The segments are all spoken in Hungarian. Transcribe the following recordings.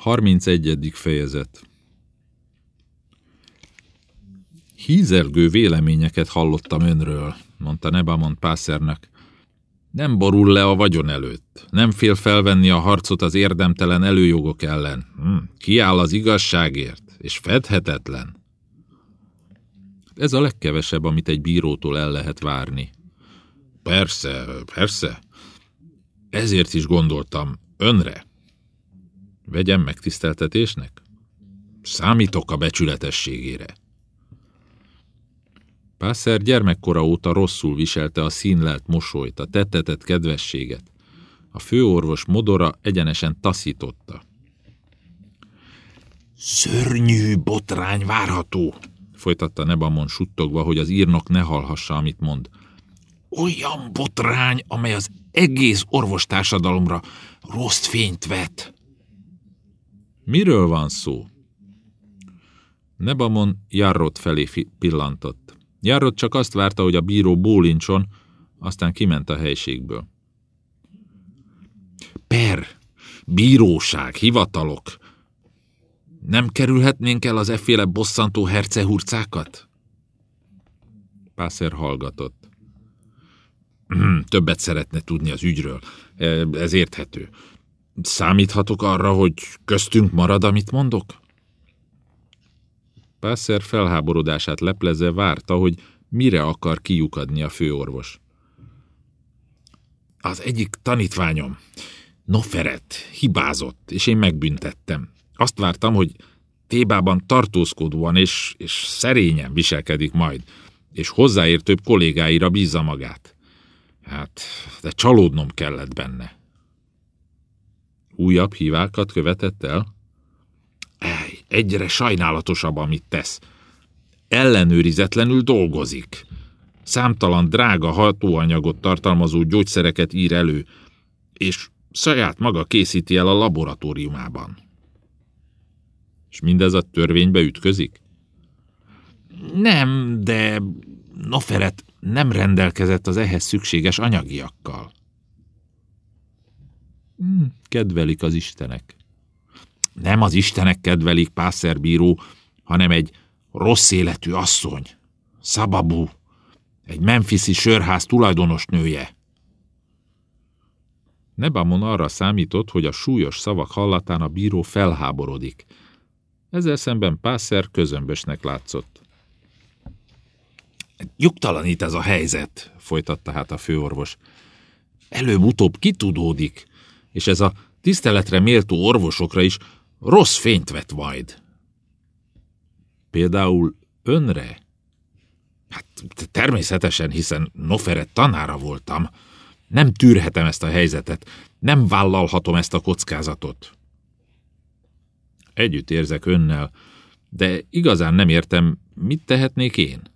31. fejezet Hízelgő véleményeket hallottam önről, mondta Nebamont Pászernek. Nem borul le a vagyon előtt, nem fél felvenni a harcot az érdemtelen előjogok ellen. Hm, kiáll az igazságért, és fedhetetlen. Ez a legkevesebb, amit egy bírótól el lehet várni. Persze, persze. Ezért is gondoltam önre. Vegyem megtiszteltetésnek? Számítok a becsületességére. Pászer gyermekkora óta rosszul viselte a színlelt mosolyt, a tettetett kedvességet. A főorvos modora egyenesen taszította. Szörnyű botrány várható, folytatta Nebamon suttogva, hogy az írnok ne hallhassa, amit mond. Olyan botrány, amely az egész orvostársadalomra rossz fényt vet. Miről van szó? Nebamon Jarrot felé pillantott. Jarrot csak azt várta, hogy a bíró bólincson, aztán kiment a helységből. Per, bíróság, hivatalok. Nem kerülhetnénk el az efféle bosszantó hercehurcákat? Pászer hallgatott. Többet szeretne tudni az ügyről. Ez érthető. Számíthatok arra, hogy köztünk marad, amit mondok? Pászer felháborodását lepleze várta, hogy mire akar kiukadni a főorvos. Az egyik tanítványom, Noferet, hibázott, és én megbüntettem. Azt vártam, hogy Tébában tartózkodóan és, és szerényen viselkedik majd, és hozzáértőbb kollégáira bízza magát. Hát, de csalódnom kellett benne. Újabb hívákat követett el? Egyre sajnálatosabb, amit tesz. Ellenőrizetlenül dolgozik. Számtalan drága hatóanyagot tartalmazó gyógyszereket ír elő, és saját maga készíti el a laboratóriumában. És mindez a törvénybe ütközik? Nem, de Noferet nem rendelkezett az ehhez szükséges anyagiakkal. Hmm, kedvelik az istenek. Nem az istenek kedvelik pászerbíró, hanem egy rossz életű asszony. Szababú, egy memphisi sörház tulajdonos nője. Nebamon arra számított, hogy a súlyos szavak hallatán a bíró felháborodik. Ezzel szemben Pászer közömbösnek látszott. Nyugtalanít ez a helyzet, folytatta hát a főorvos. Előbb-utóbb kitudódik, és ez a tiszteletre méltó orvosokra is rossz fényt vet majd. Például önre? Hát természetesen, hiszen Noferet tanára voltam. Nem tűrhetem ezt a helyzetet, nem vállalhatom ezt a kockázatot. Együtt érzek önnel, de igazán nem értem, mit tehetnék én?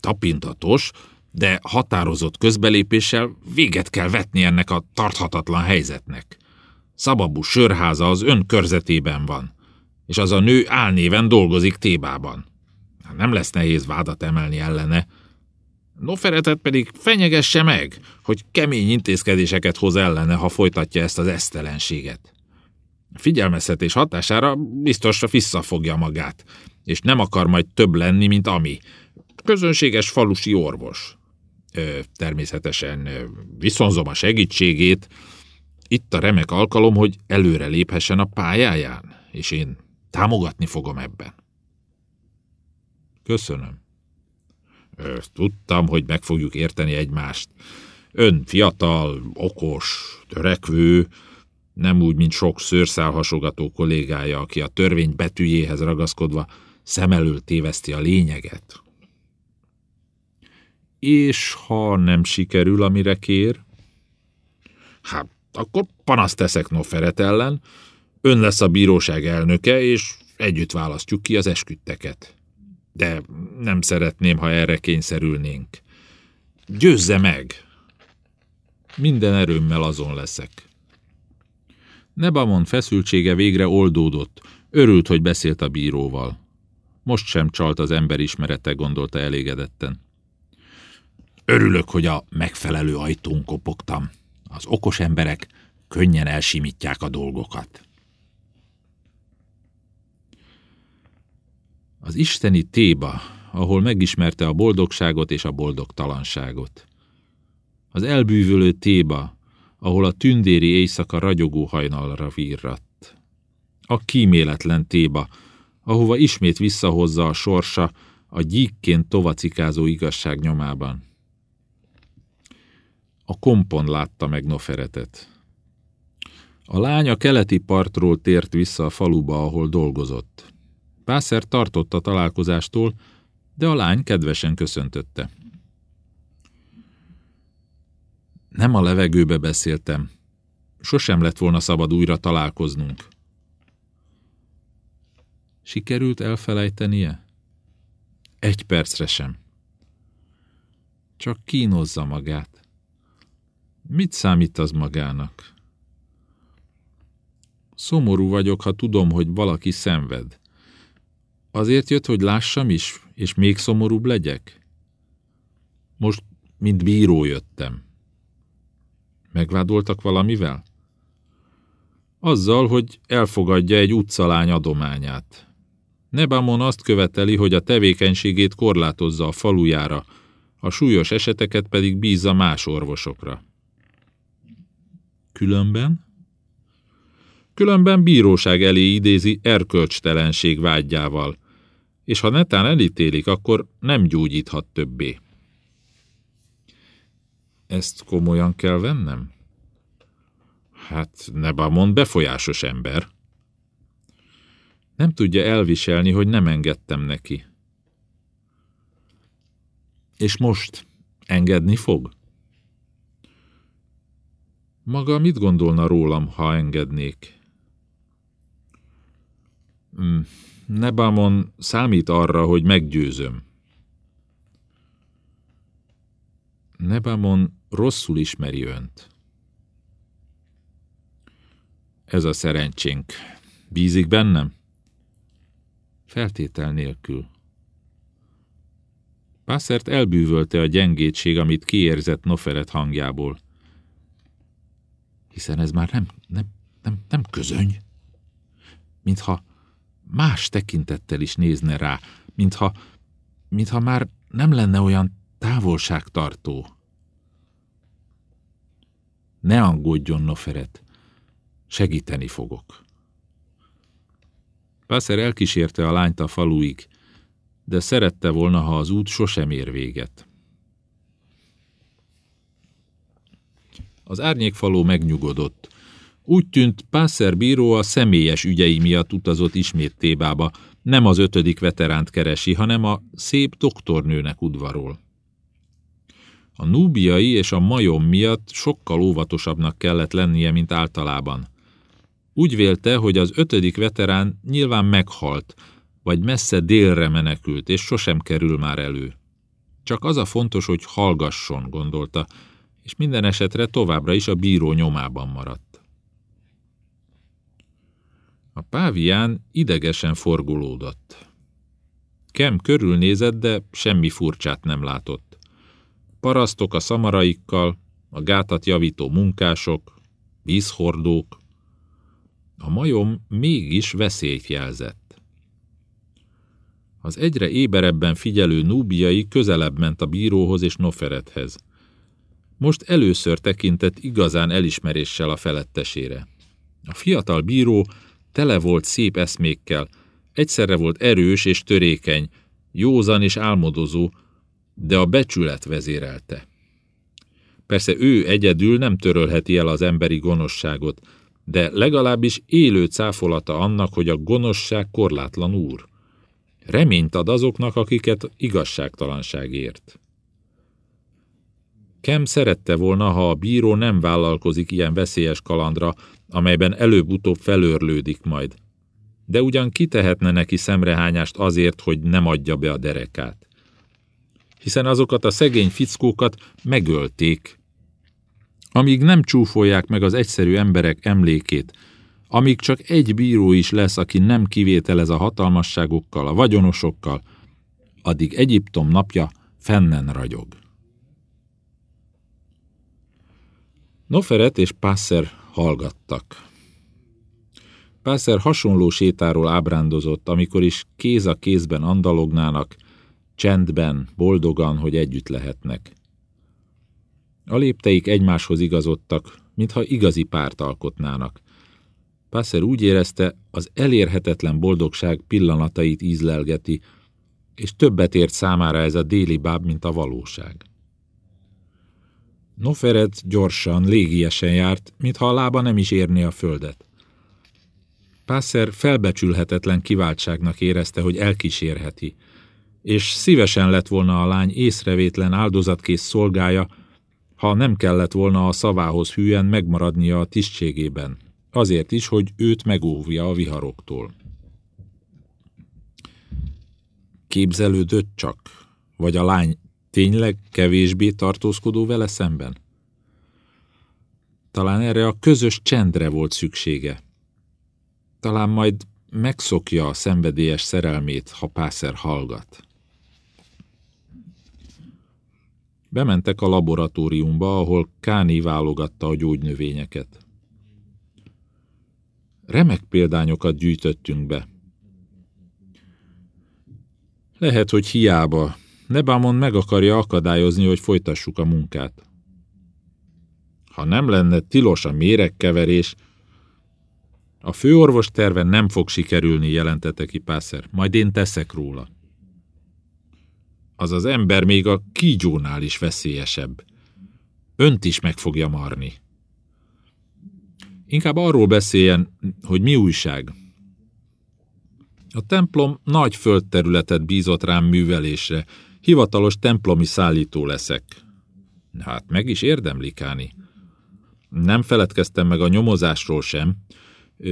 tapintatos, de határozott közbelépéssel véget kell vetni ennek a tarthatatlan helyzetnek. Szababú sörháza az ön körzetében van, és az a nő álnéven dolgozik Tébában. Nem lesz nehéz vádat emelni ellene. Noferetet pedig fenyegesse meg, hogy kemény intézkedéseket hoz ellene, ha folytatja ezt az esztelenséget. A figyelmeztetés hatására biztosra visszafogja magát, és nem akar majd több lenni, mint ami. Közönséges falusi orvos. Természetesen viszonzom a segítségét, itt a remek alkalom, hogy előre léphessen a pályáján, és én támogatni fogom ebben. Köszönöm. Tudtam, hogy meg fogjuk érteni egymást. Ön fiatal, okos, törekvő, nem úgy, mint sok szőrszálhasogató kollégája, aki a törvény betűjéhez ragaszkodva szem elől téveszti a lényeget. És ha nem sikerül, amire kér? Hát, akkor panaszt teszek Noferet ellen, ön lesz a bíróság elnöke, és együtt választjuk ki az esküdteket. De nem szeretném, ha erre kényszerülnénk. Győzze meg! Minden erőmmel azon leszek. Nebamon feszültsége végre oldódott, örült, hogy beszélt a bíróval. Most sem csalt az ember ismerete, gondolta elégedetten. Örülök, hogy a megfelelő ajtón kopogtam. Az okos emberek könnyen elsimítják a dolgokat. Az isteni Téba, ahol megismerte a boldogságot és a boldogtalanságot. Az elbűvölő Téba, ahol a tündéri éjszaka ragyogó hajnalra virratt. A kíméletlen Téba, ahova ismét visszahozza a sorsa a gyíkként tovacikázó igazság nyomában. A kompon látta meg Noferetet. A lány a keleti partról tért vissza a faluba, ahol dolgozott. Pászer tartott a találkozástól, de a lány kedvesen köszöntötte. Nem a levegőbe beszéltem. Sosem lett volna szabad újra találkoznunk. Sikerült elfelejtenie? Egy percre sem. Csak kínozza magát. Mit számít az magának? Szomorú vagyok, ha tudom, hogy valaki szenved. Azért jött, hogy lássam is, és még szomorúbb legyek? Most, mint bíró jöttem. Megvádoltak valamivel? Azzal, hogy elfogadja egy utcalány adományát. Nebamon azt követeli, hogy a tevékenységét korlátozza a falujára, a súlyos eseteket pedig bízza más orvosokra. Különben? Különben bíróság elé idézi erkölcstelenség vágyával, és ha netán elítélik, akkor nem gyógyíthat többé. Ezt komolyan kell vennem? Hát Nebamon befolyásos ember. Nem tudja elviselni, hogy nem engedtem neki. És most engedni fog? Maga mit gondolna rólam, ha engednék? Hmm, Nebamon számít arra, hogy meggyőzöm. Nebamon rosszul ismeri önt. Ez a szerencsénk. Bízik bennem? Feltétel nélkül. Pászert elbűvölte a gyengétség, amit kiérzett Noferet hangjából. Hiszen ez már nem, nem, nem, nem közöny. Mintha más tekintettel is nézne rá, mintha, mintha már nem lenne olyan távolságtartó. Ne aggódjon, Noferet, segíteni fogok. Pászer elkísérte a lányt a faluig, de szerette volna, ha az út sosem ér véget. Az árnyékfaló megnyugodott. Úgy tűnt, Pászer bíró a személyes ügyei miatt utazott ismét Tébába, nem az ötödik veteránt keresi, hanem a szép doktornőnek udvarol. A núbiai és a majom miatt sokkal óvatosabbnak kellett lennie, mint általában. Úgy vélte, hogy az ötödik veterán nyilván meghalt, vagy messze délre menekült, és sosem kerül már elő. Csak az a fontos, hogy hallgasson, gondolta, és minden esetre továbbra is a bíró nyomában maradt. A pávián idegesen forgulódott. Kem körülnézett, de semmi furcsát nem látott. Parasztok a szamaraikkal, a gátat javító munkások, vízhordók, a majom mégis veszélyt jelzett. Az egyre éberebben figyelő núbiai közelebb ment a bíróhoz és Noferethez. Most először tekintett igazán elismeréssel a felettesére. A fiatal bíró tele volt szép eszmékkel, egyszerre volt erős és törékeny, józan és álmodozó, de a becsület vezérelte. Persze ő egyedül nem törölheti el az emberi gonoszságot, de legalábbis élő cáfolata annak, hogy a gonoszság korlátlan úr. Reményt ad azoknak, akiket igazságtalanság ért. Kem szerette volna, ha a bíró nem vállalkozik ilyen veszélyes kalandra, amelyben előbb-utóbb felőrlődik majd. De ugyan kitehetne neki szemrehányást azért, hogy nem adja be a derekát. Hiszen azokat a szegény fickókat megölték, amíg nem csúfolják meg az egyszerű emberek emlékét, amíg csak egy bíró is lesz, aki nem kivételez a hatalmasságokkal, a vagyonosokkal, addig Egyiptom napja fennen ragyog. Noferet és Passer hallgattak. Pászer hasonló sétáról ábrándozott, amikor is kéz a kézben andalognának, csendben, boldogan, hogy együtt lehetnek. A lépteik egymáshoz igazodtak, mintha igazi párt alkotnának. Pászer úgy érezte, az elérhetetlen boldogság pillanatait ízlelgeti, és többet ért számára ez a déli báb, mint a valóság. Noferet gyorsan, légiesen járt, mintha a lába nem is érné a földet. Pászer felbecsülhetetlen kiváltságnak érezte, hogy elkísérheti, és szívesen lett volna a lány észrevétlen áldozatkész szolgája, ha nem kellett volna a szavához hűen megmaradnia a tisztségében, azért is, hogy őt megóvja a viharoktól. Képzelődött csak, vagy a lány tényleg kevésbé tartózkodó vele szemben? Talán erre a közös csendre volt szüksége. Talán majd megszokja a szenvedélyes szerelmét, ha Pászer hallgat. Bementek a laboratóriumba, ahol Káni válogatta a gyógynövényeket. Remek példányokat gyűjtöttünk be. Lehet, hogy hiába. Nebámon meg akarja akadályozni, hogy folytassuk a munkát. Ha nem lenne tilos a méregkeverés, a főorvos terve nem fog sikerülni, jelentette ki Pászer. Majd én teszek róla. Az az ember még a kígyónál is veszélyesebb. Önt is meg fogja marni. Inkább arról beszéljen, hogy mi újság. A templom nagy földterületet bízott rám művelésre. Hivatalos templomi szállító leszek. Hát meg is érdemli, Káni. Nem feledkeztem meg a nyomozásról sem.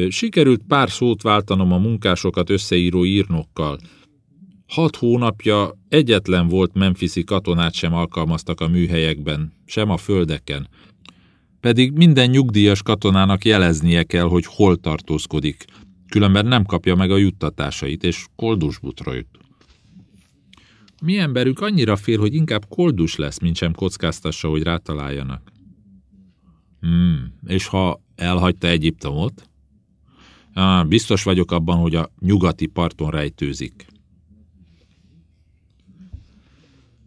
Sikerült pár szót váltanom a munkásokat összeíró írnokkal. Hat hónapja egyetlen volt Memphisi katonát sem alkalmaztak a műhelyekben, sem a földeken. Pedig minden nyugdíjas katonának jeleznie kell, hogy hol tartózkodik, különben nem kapja meg a juttatásait, és koldusbutra jut. Mi emberük annyira fél, hogy inkább koldus lesz, mint sem kockáztassa, hogy rátaláljanak. Hmm, és ha elhagyta Egyiptomot? Ah, biztos vagyok abban, hogy a nyugati parton rejtőzik.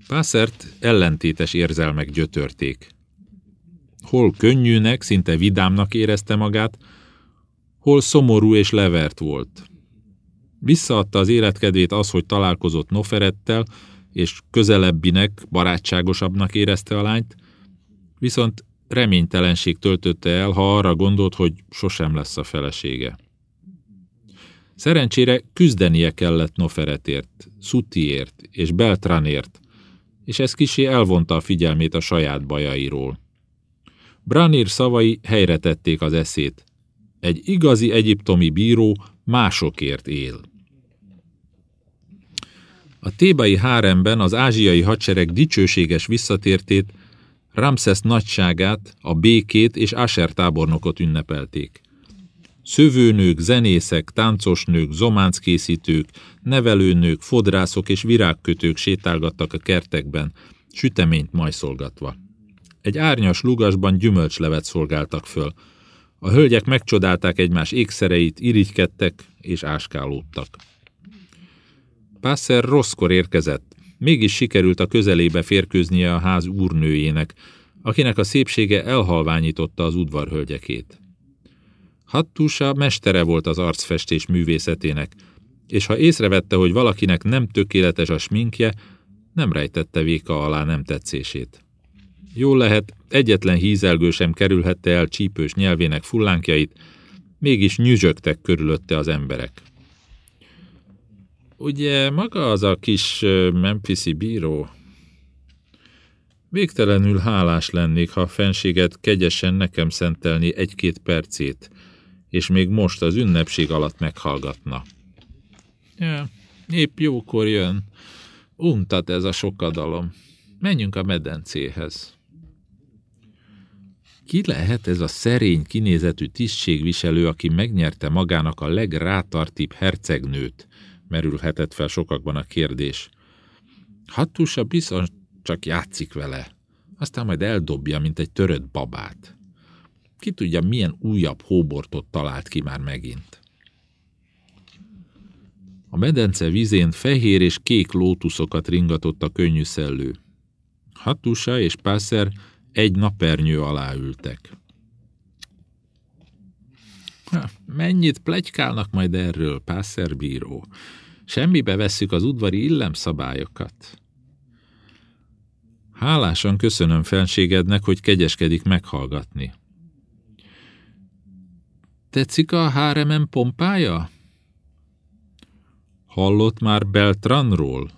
Pászert ellentétes érzelmek gyötörték. Hol könnyűnek, szinte vidámnak érezte magát, hol szomorú és levert volt. Visszaadta az életkedvét az, hogy találkozott Noferettel, és közelebbinek, barátságosabbnak érezte a lányt, viszont reménytelenség töltötte el, ha arra gondolt, hogy sosem lesz a felesége. Szerencsére küzdenie kellett Noferetért, Sutiért és Beltranért, és ez kisé elvonta a figyelmét a saját bajairól. Branir szavai helyre tették az eszét. Egy igazi egyiptomi bíró másokért él. A tébai háremben az ázsiai hadsereg dicsőséges visszatértét, Ramszesz nagyságát, a békét és Asher tábornokot ünnepelték. Szövőnők, zenészek, táncosnők, zománckészítők, nevelőnők, fodrászok és virágkötők sétálgattak a kertekben, süteményt majszolgatva. Egy árnyas lugasban gyümölcslevet szolgáltak föl. A hölgyek megcsodálták egymás ékszereit, irigykedtek és áskálódtak. Pászer rosszkor érkezett, mégis sikerült a közelébe férkőznie a ház úrnőjének, akinek a szépsége elhalványította az udvarhölgyekét. Hattusa mestere volt az arcfestés művészetének, és ha észrevette, hogy valakinek nem tökéletes a sminkje, nem rejtette véka alá nem tetszését. Jól lehet, egyetlen hízelgő sem kerülhette el csípős nyelvének fullánkjait, mégis nyüzsögtek körülötte az emberek. Ugye maga az a kis Memphisi bíró? Végtelenül hálás lennék, ha a fenséget kegyesen nekem szentelni egy-két percét, és még most az ünnepség alatt meghallgatna. Ja, épp jókor jön. Untat ez a sokadalom. Menjünk a medencéhez. Ki lehet ez a szerény kinézetű tisztségviselő, aki megnyerte magának a legrátartibb hercegnőt? Merülhetett fel sokakban a kérdés. Hattusa bizony csak játszik vele, aztán majd eldobja, mint egy törött babát. Ki tudja, milyen újabb hóbortot talált ki már megint. A medence vízén fehér és kék lótuszokat ringatott a könnyű szellő. Hattusa és Pászer egy napernyő alá ültek. Mennyit plegykálnak majd erről, Pászer bíró? Semmibe vesszük az udvari illemszabályokat. Hálásan köszönöm felségednek, hogy kegyeskedik meghallgatni. Tetszik a háremen pompája? Hallott már Beltranról?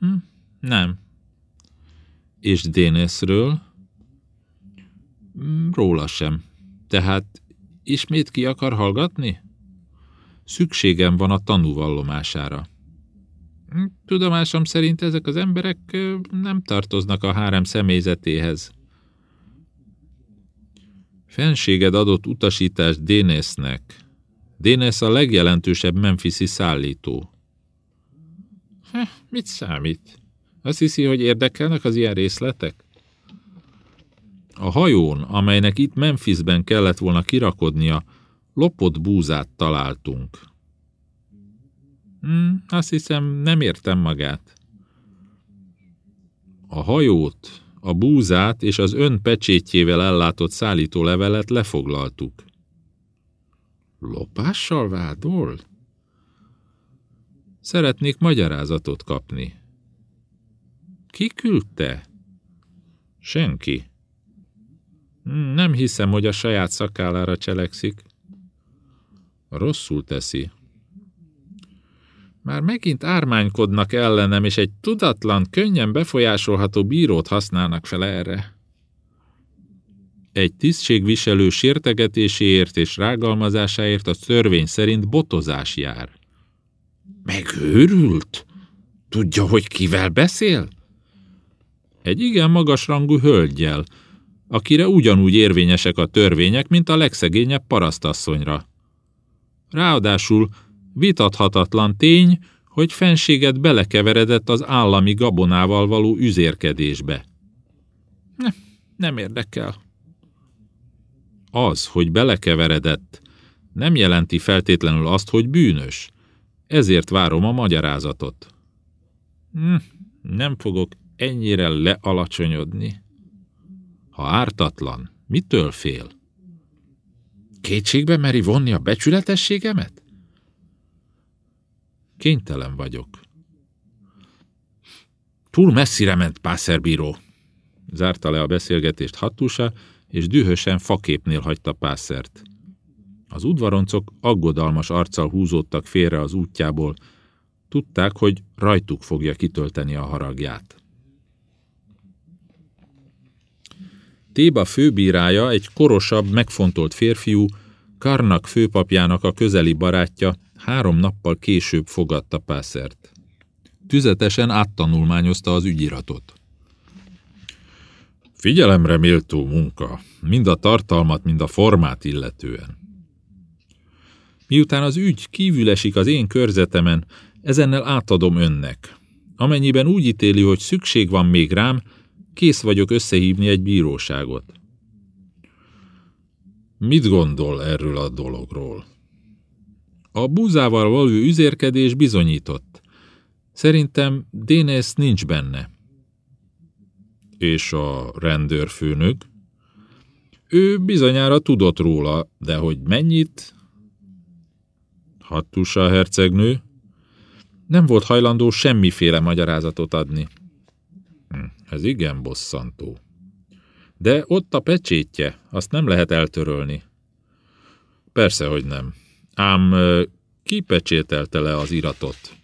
Hm, nem. És Dénészről? Hm, róla sem. Tehát ismét ki akar hallgatni? Szükségem van a tanúvallomására. Tudomásom szerint ezek az emberek nem tartoznak a hárem személyzetéhez. Fenséged adott utasítást Dénésznek. Dénész a legjelentősebb memphisi szállító. Heh, mit számít? Azt hiszi, hogy érdekelnek az ilyen részletek? A hajón, amelynek itt Memphisben kellett volna kirakodnia, lopott búzát találtunk. Hmm, azt hiszem, nem értem magát. A hajót, a búzát és az ön pecsétjével ellátott szállítólevelet lefoglaltuk. Lopással vádol? Szeretnék magyarázatot kapni. Ki küldte? Senki. Nem hiszem, hogy a saját szakállára cselekszik. Rosszul teszi. Már megint ármánykodnak ellenem, és egy tudatlan, könnyen befolyásolható bírót használnak fel erre. Egy tisztségviselő sértegetéséért és rágalmazásáért a törvény szerint botozás jár. Megőrült? Tudja, hogy kivel beszél? Egy igen magasrangú hölgyel, akire ugyanúgy érvényesek a törvények, mint a legszegényebb parasztasszonyra. Ráadásul vitathatatlan tény, hogy fenséget belekeveredett az állami gabonával való üzérkedésbe. Ne, nem érdekel. Az, hogy belekeveredett, nem jelenti feltétlenül azt, hogy bűnös. Ezért várom a magyarázatot. Hm, nem fogok ennyire lealacsonyodni. Ha ártatlan, mitől fél? Kétségbe meri vonni a becsületességemet? Kénytelen vagyok. Túl messzire ment pászerbíró. Zárta le a beszélgetést hattusa, és dühösen faképnél hagyta pászert. Az udvaroncok aggodalmas arccal húzódtak félre az útjából, tudták, hogy rajtuk fogja kitölteni a haragját. Téba főbírája egy korosabb, megfontolt férfiú, Karnak főpapjának a közeli barátja három nappal később fogadta Pászert. Tüzetesen áttanulmányozta az ügyiratot. Figyelemre méltó munka, mind a tartalmat, mind a formát illetően. Miután az ügy kívül esik az én körzetemen, ezennel átadom önnek. Amennyiben úgy ítéli, hogy szükség van még rám, kész vagyok összehívni egy bíróságot. Mit gondol erről a dologról? A búzával való üzérkedés bizonyított. Szerintem Dénész nincs benne. És a rendőrfőnök? Ő bizonyára tudott róla, de hogy mennyit? Hattusa hercegnő? Nem volt hajlandó semmiféle magyarázatot adni. Ez igen bosszantó. De ott a pecsétje, azt nem lehet eltörölni. Persze, hogy nem. Ám ki pecsételte le az iratot?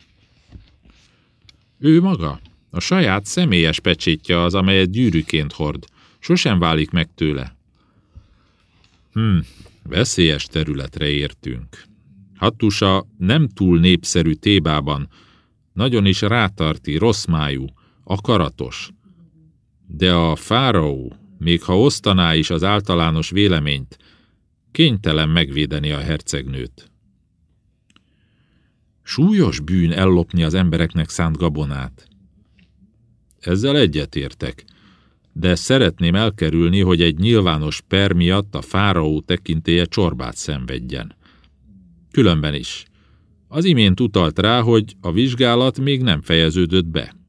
Ő maga. A saját személyes pecsétje az, amelyet gyűrűként hord. Sosem válik meg tőle. Hm, veszélyes területre értünk. Hattusa nem túl népszerű Tébában, nagyon is rátarti, rossz májú, akaratos. De a fáraó, még ha osztaná is az általános véleményt, kénytelen megvédeni a hercegnőt. Súlyos bűn ellopni az embereknek szánt gabonát. Ezzel egyetértek, de szeretném elkerülni, hogy egy nyilvános per miatt a fáraó tekintélye csorbát szenvedjen. Különben is. Az imént utalt rá, hogy a vizsgálat még nem fejeződött be.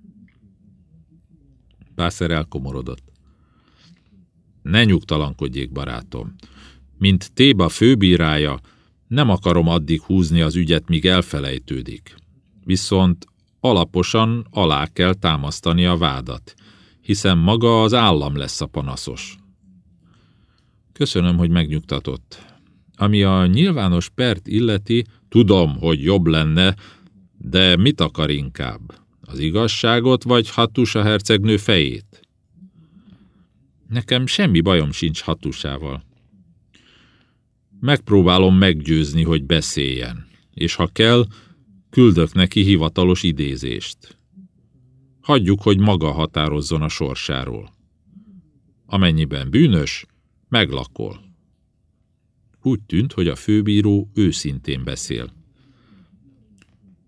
Pászer elkomorodott. Ne nyugtalankodjék, barátom. Mint Téba főbírája, nem akarom addig húzni az ügyet, míg elfelejtődik. Viszont alaposan alá kell támasztani a vádat, hiszen maga az állam lesz a panaszos. Köszönöm, hogy megnyugtatott. Ami a nyilvános pert illeti, tudom, hogy jobb lenne, de mit akar inkább? Az igazságot, vagy Hattusa hercegnő fejét? Nekem semmi bajom sincs Hattusával. Megpróbálom meggyőzni, hogy beszéljen, és ha kell, küldök neki hivatalos idézést. Hagyjuk, hogy maga határozzon a sorsáról. Amennyiben bűnös, meglakol. Úgy tűnt, hogy a főbíró őszintén beszél.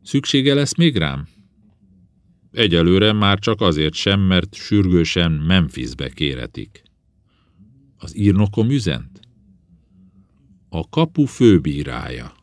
Szüksége lesz még rám? Egyelőre már csak azért sem, mert sürgősen Memphisbe kéretik. Az írnokom üzent? A kapu főbírája.